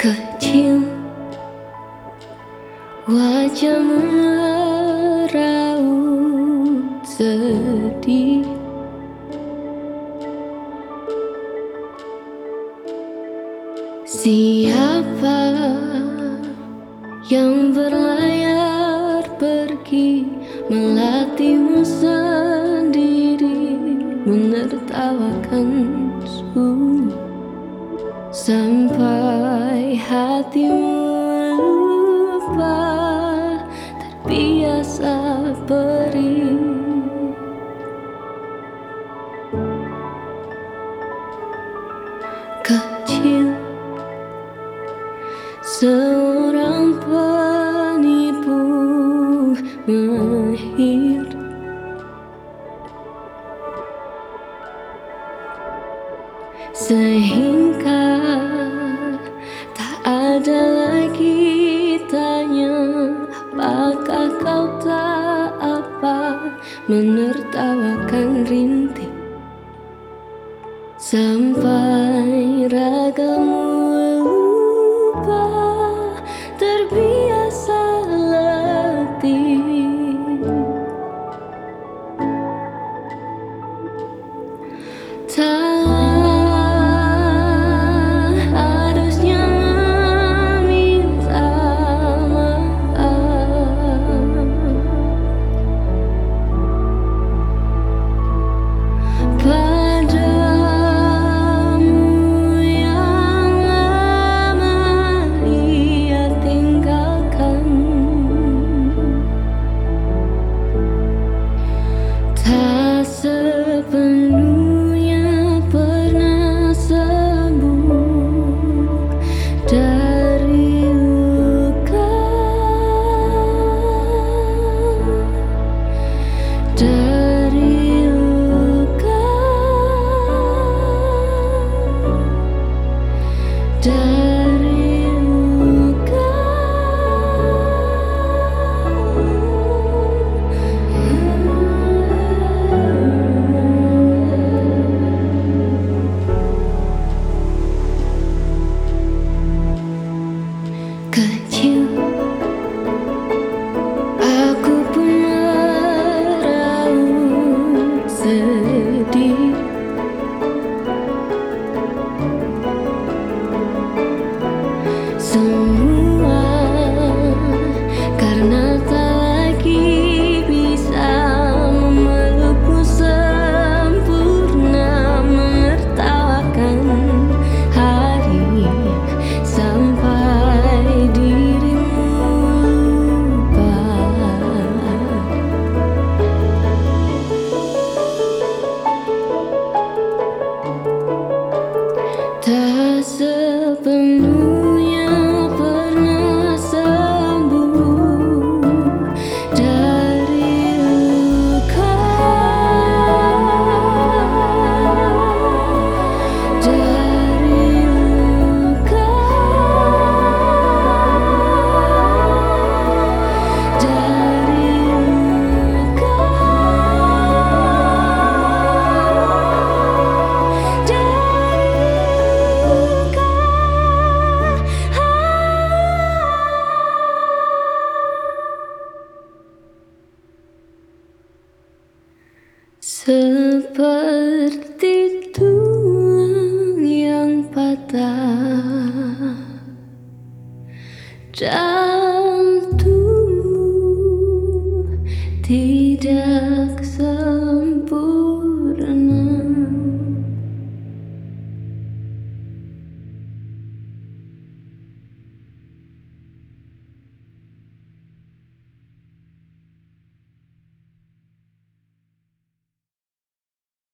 kecil. Wajah meraut sedih. Siapa yang berlayar pergi Melatihmu sendiri Menertawakan sunyi Sampai hatimu lupa Terbiasa perih Kecil Seorang penipu mahir Sehingga kau tak apa Menertawakan rintik? Sampai ragamu down. Seperti tulang yang patah